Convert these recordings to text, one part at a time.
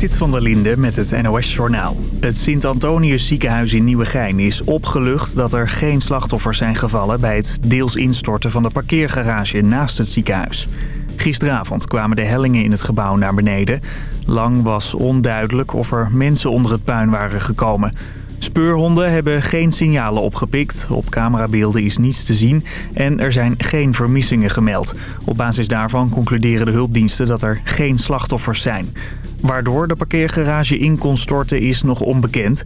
Sit van der Linde met het NOS-journaal. Het Sint-Antonius ziekenhuis in Nieuwegein is opgelucht dat er geen slachtoffers zijn gevallen... bij het deels instorten van de parkeergarage naast het ziekenhuis. Gisteravond kwamen de hellingen in het gebouw naar beneden. Lang was onduidelijk of er mensen onder het puin waren gekomen... Speurhonden hebben geen signalen opgepikt. Op camerabeelden is niets te zien en er zijn geen vermissingen gemeld. Op basis daarvan concluderen de hulpdiensten dat er geen slachtoffers zijn. Waardoor de parkeergarage in kon storten is nog onbekend.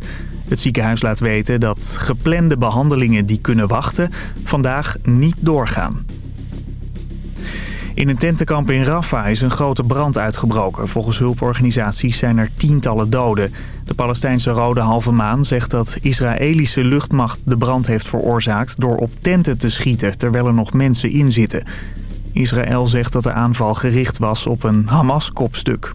Het ziekenhuis laat weten dat geplande behandelingen die kunnen wachten vandaag niet doorgaan. In een tentenkamp in Rafah is een grote brand uitgebroken. Volgens hulporganisaties zijn er tientallen doden. De Palestijnse Rode Halve Maan zegt dat Israëlische luchtmacht de brand heeft veroorzaakt... door op tenten te schieten terwijl er nog mensen in zitten. Israël zegt dat de aanval gericht was op een Hamas-kopstuk.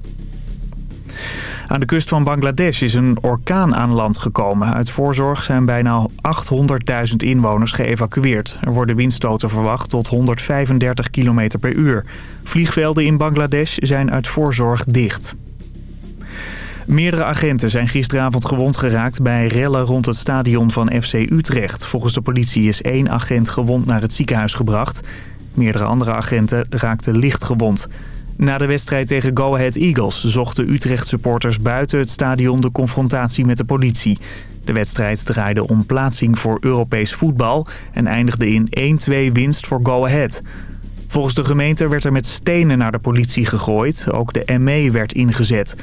Aan de kust van Bangladesh is een orkaan aan land gekomen. Uit voorzorg zijn bijna 800.000 inwoners geëvacueerd. Er worden windstoten verwacht tot 135 km per uur. Vliegvelden in Bangladesh zijn uit voorzorg dicht. Meerdere agenten zijn gisteravond gewond geraakt bij rellen rond het stadion van FC Utrecht. Volgens de politie is één agent gewond naar het ziekenhuis gebracht. Meerdere andere agenten raakten licht gewond. Na de wedstrijd tegen Go Ahead Eagles zochten Utrecht-supporters buiten het stadion de confrontatie met de politie. De wedstrijd draaide om plaatsing voor Europees voetbal en eindigde in 1-2 winst voor Go Ahead. Volgens de gemeente werd er met stenen naar de politie gegooid. Ook de ME werd ingezet.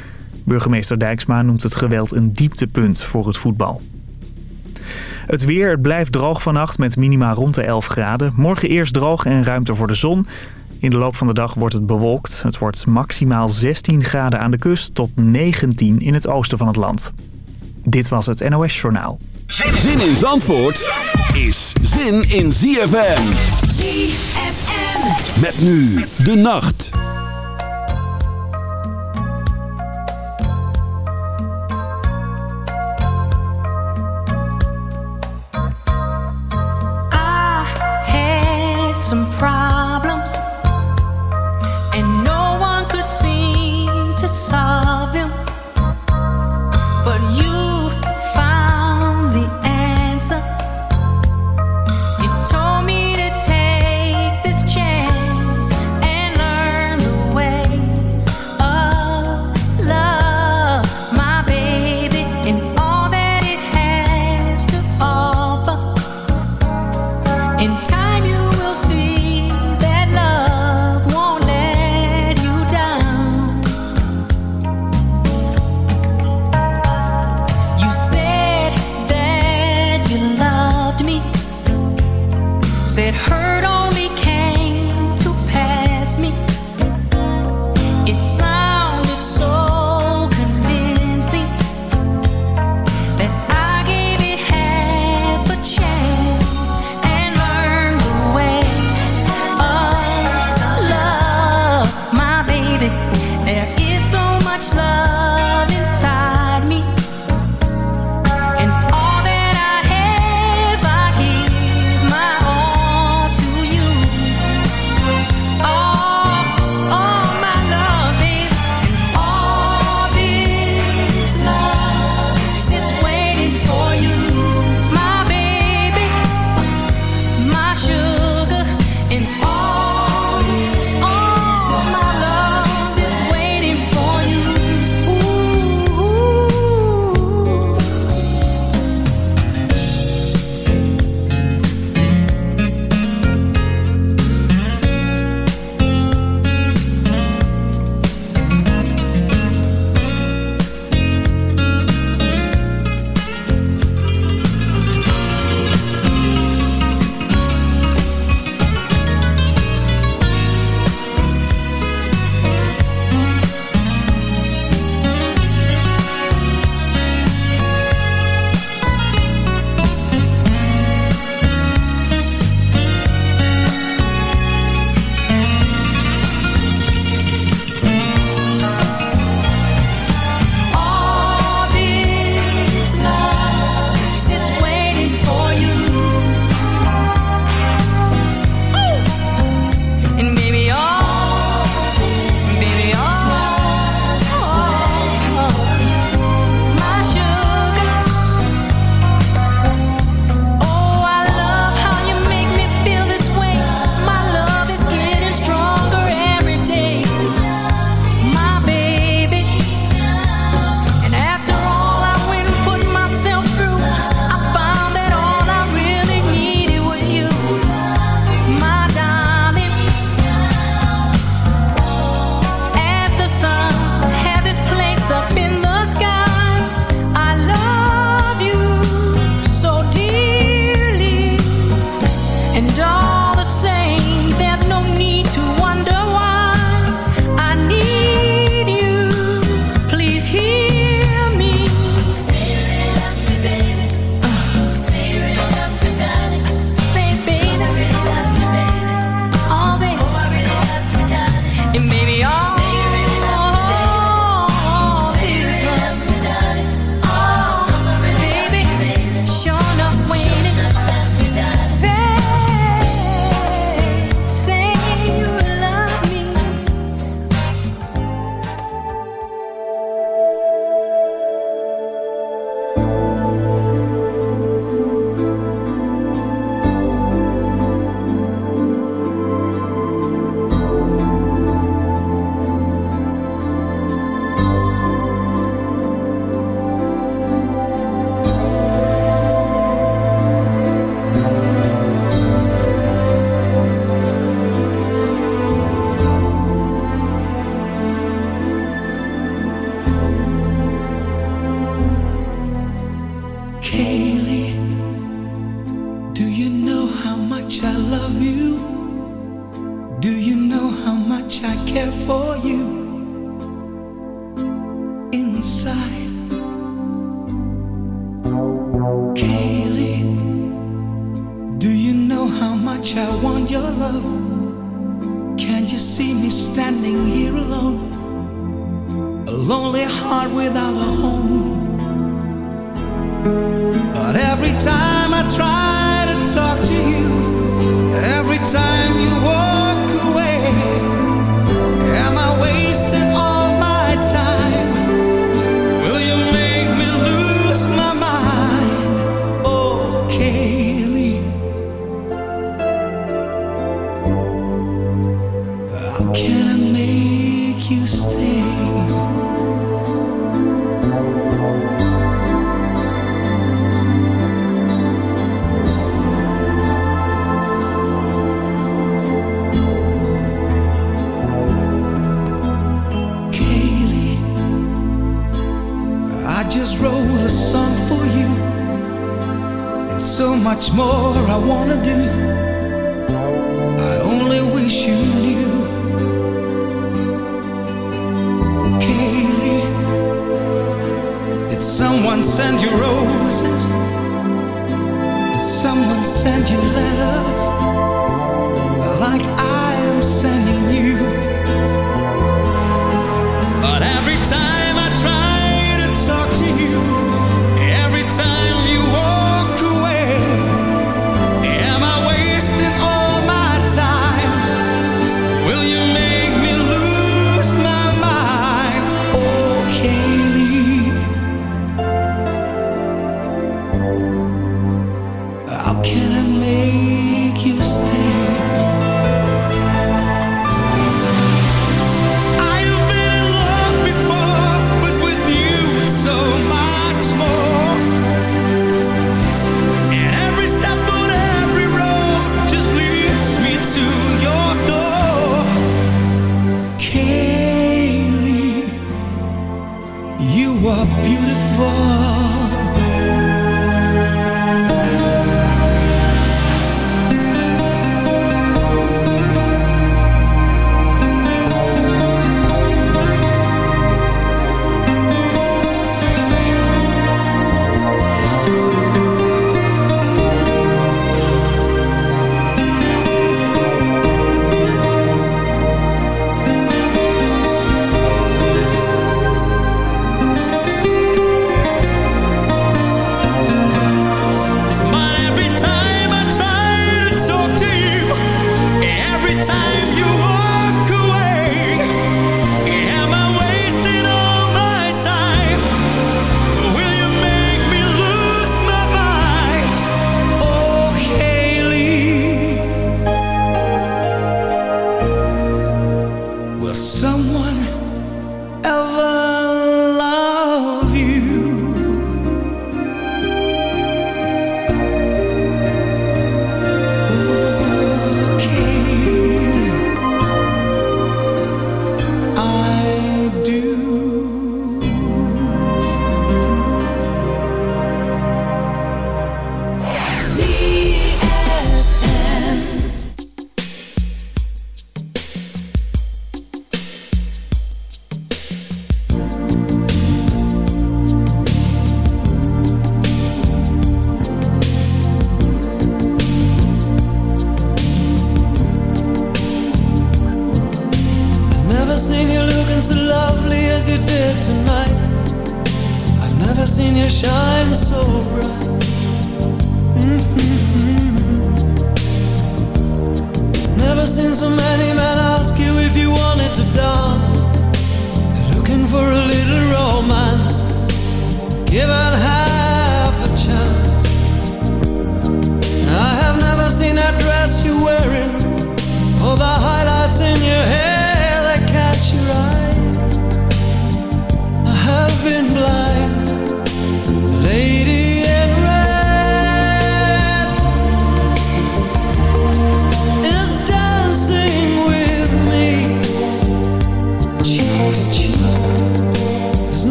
Burgemeester Dijksma noemt het geweld een dieptepunt voor het voetbal. Het weer, blijft droog vannacht met minima rond de 11 graden. Morgen eerst droog en ruimte voor de zon. In de loop van de dag wordt het bewolkt. Het wordt maximaal 16 graden aan de kust tot 19 in het oosten van het land. Dit was het NOS Journaal. Zin in Zandvoort is zin in ZFM. ZFM. Met nu de nacht.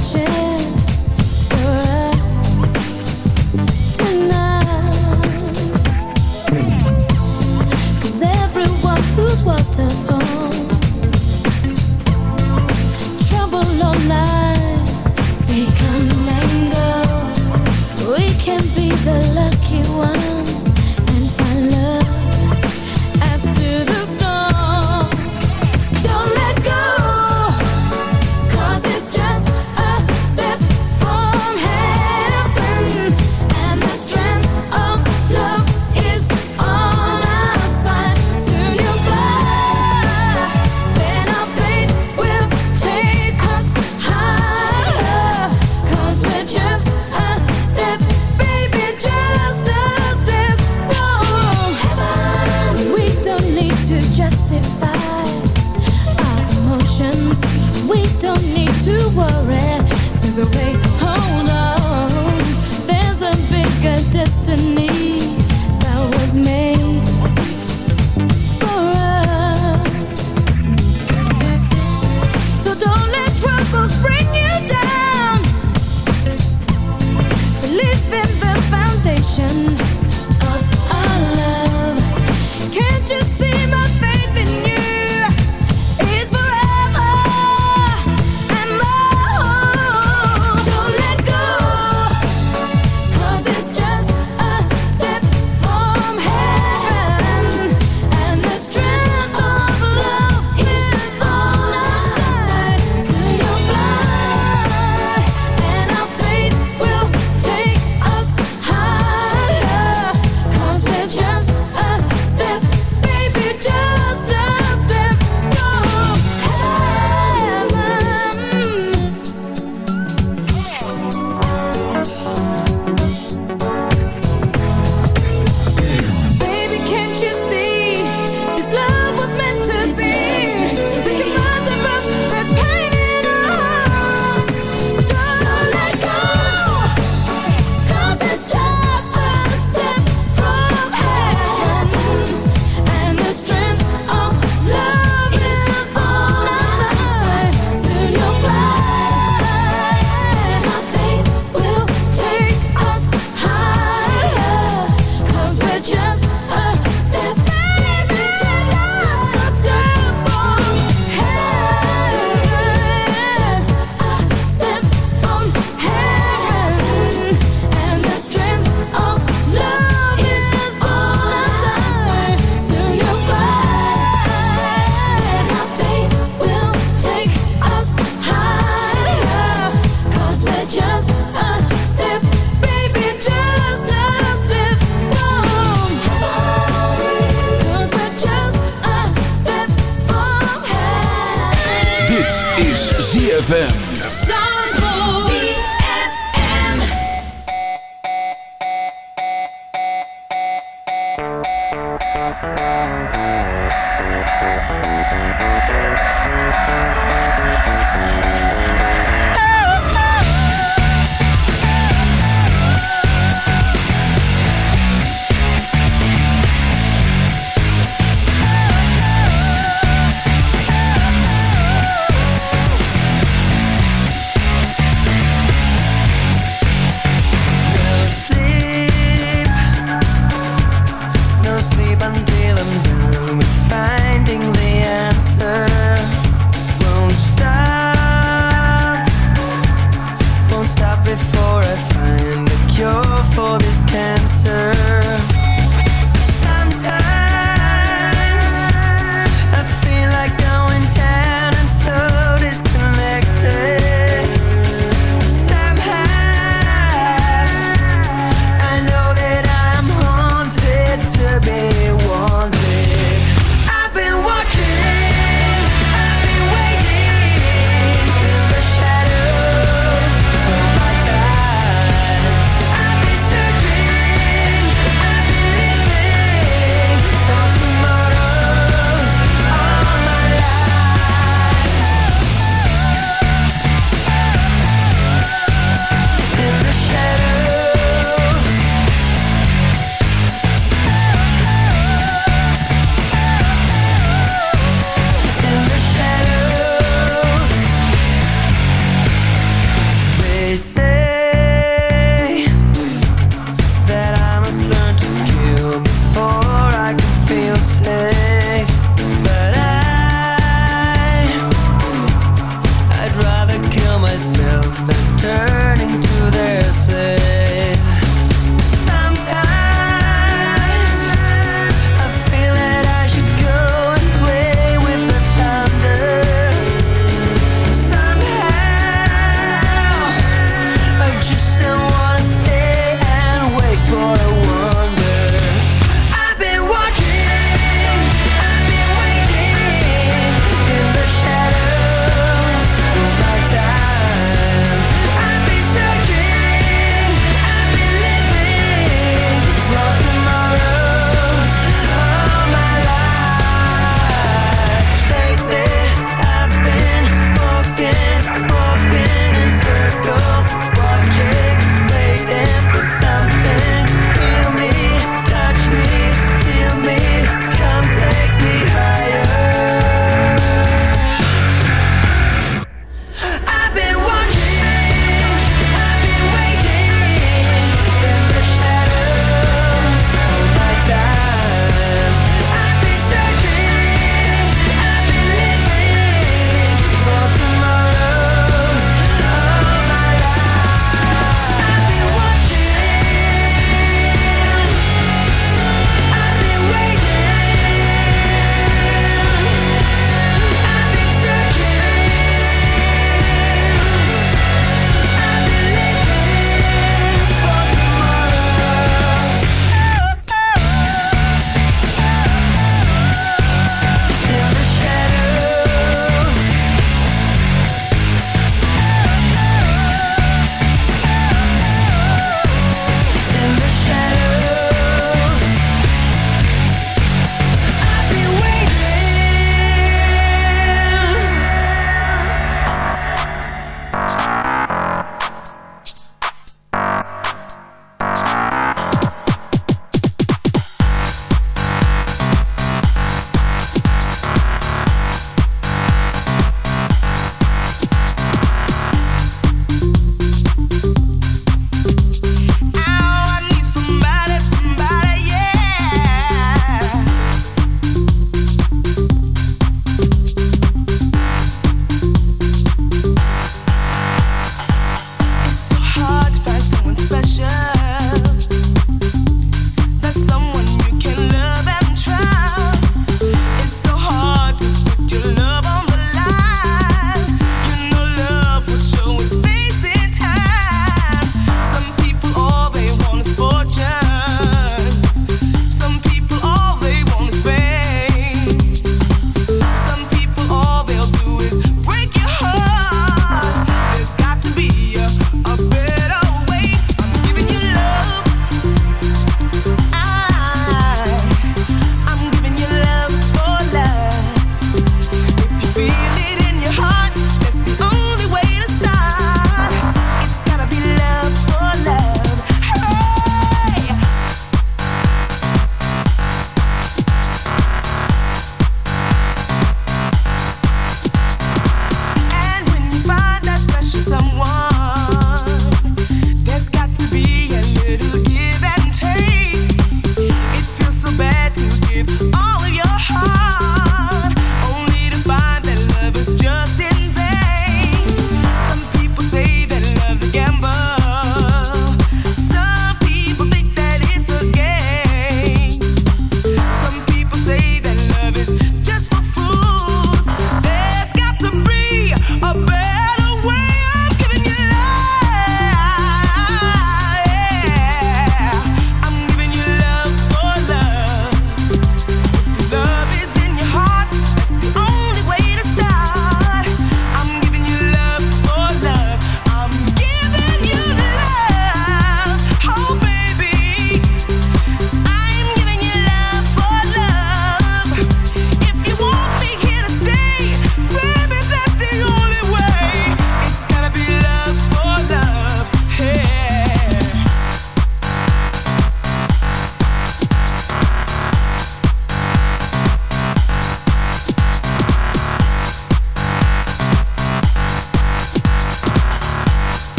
是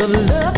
the love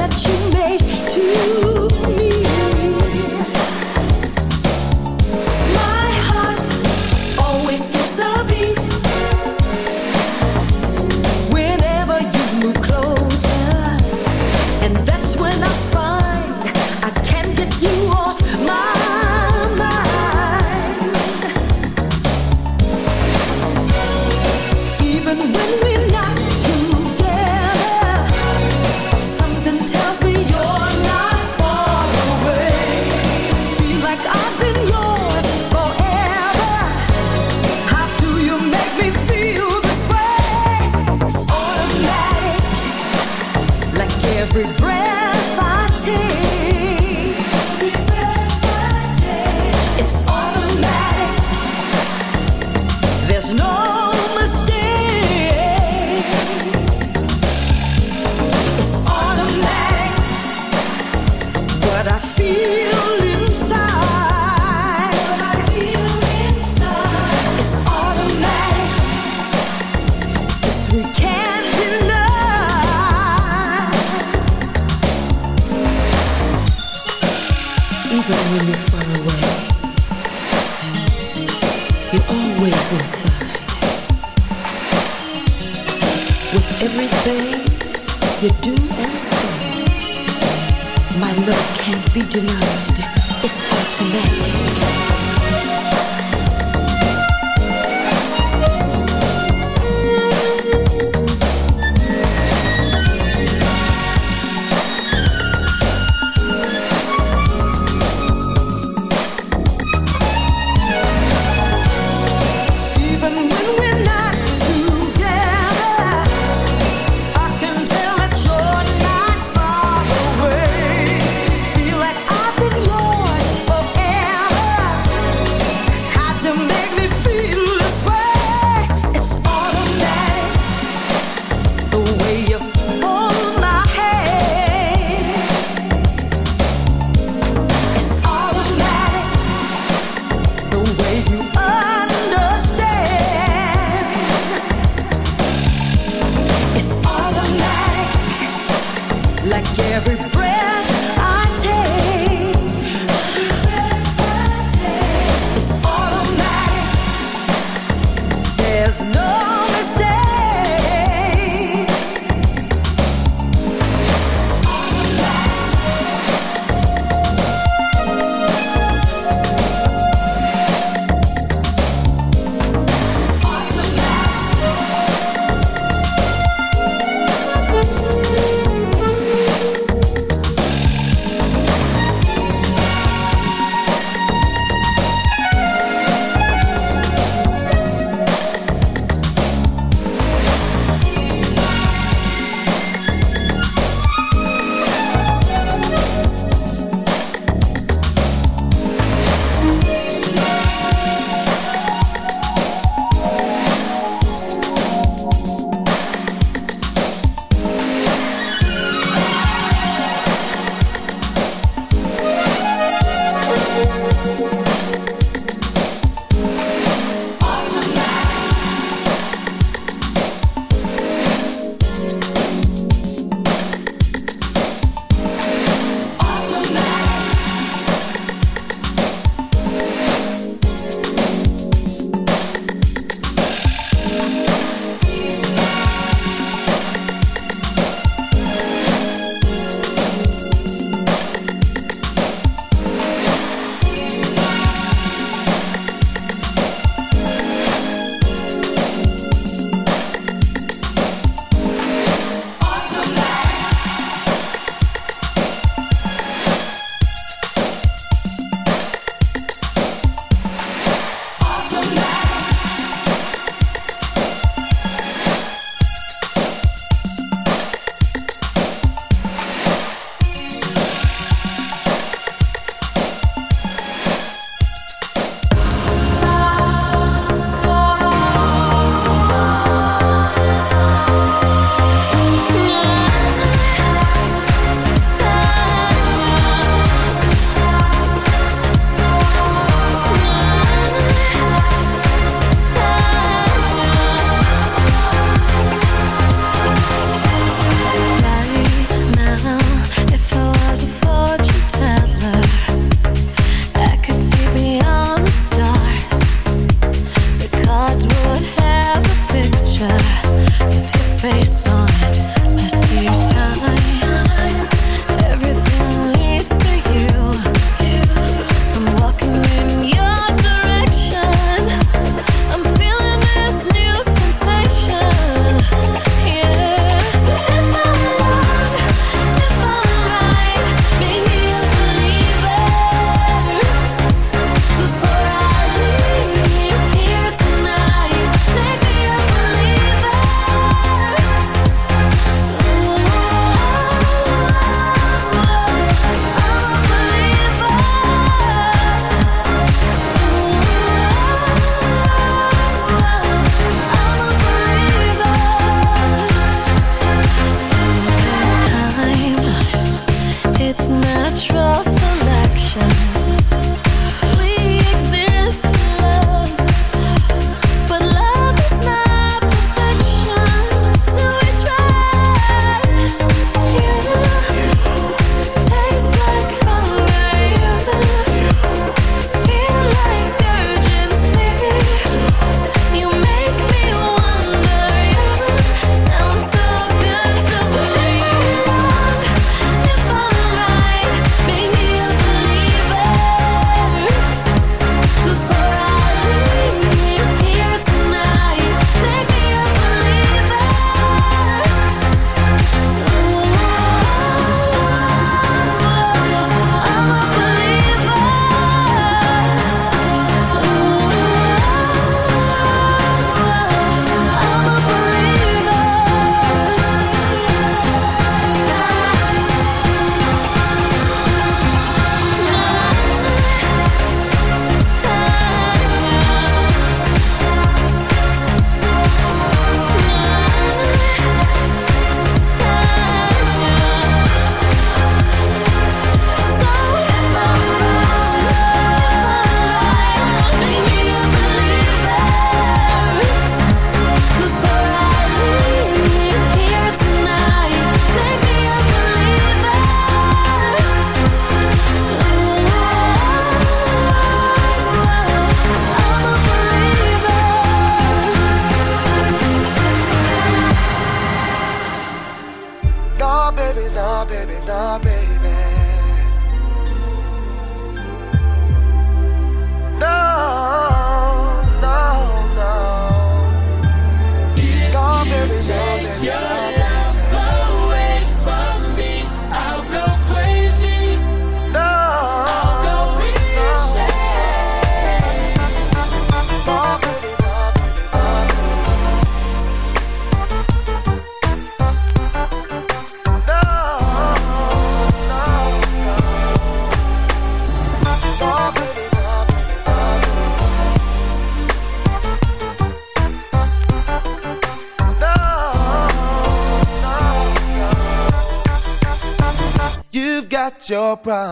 problem.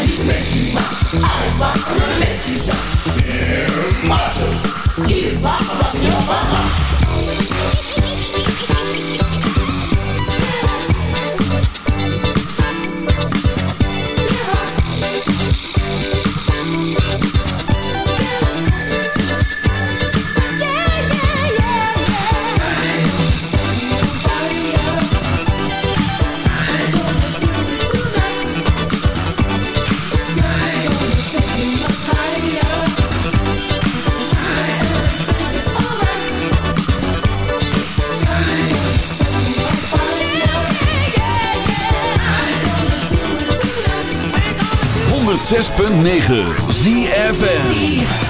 He's making my eyes pop, gonna make you shine. Is my rock your mama. 106.9 ZFN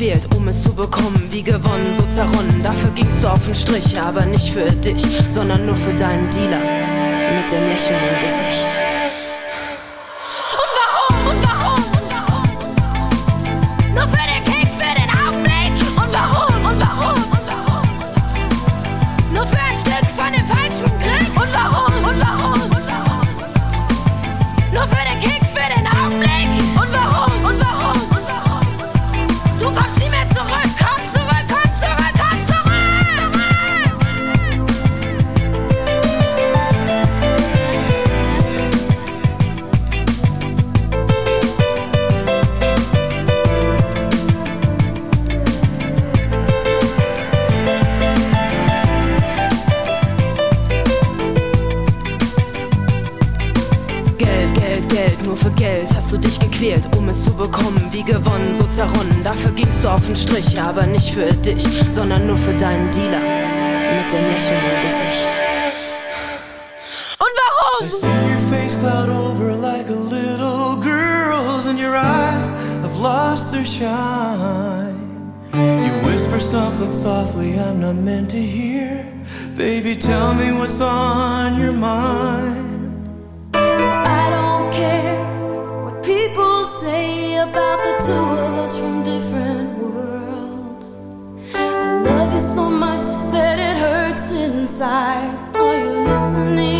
gewählt, um es zu bekommen. Wie gewonnen, so zerronnen. Dafür gingst du auf den Strich, aber nicht für dich, sondern nur für deinen Dealer. Mit dem lächelnden im Gesicht. gequält, um es zu bekommen. Wie gewonnen, so zerronnen. Dafür gingst du auf den Strich, aber nicht für dich, sondern nur für deinen Dealer. Mit dem Lächeln im Gesicht. Und warum? I see your face cloud over like a little girl's and your eyes have lost their shine. You whisper something softly I'm not meant to hear. Baby, tell me what's on your mind. inside. Are you listening?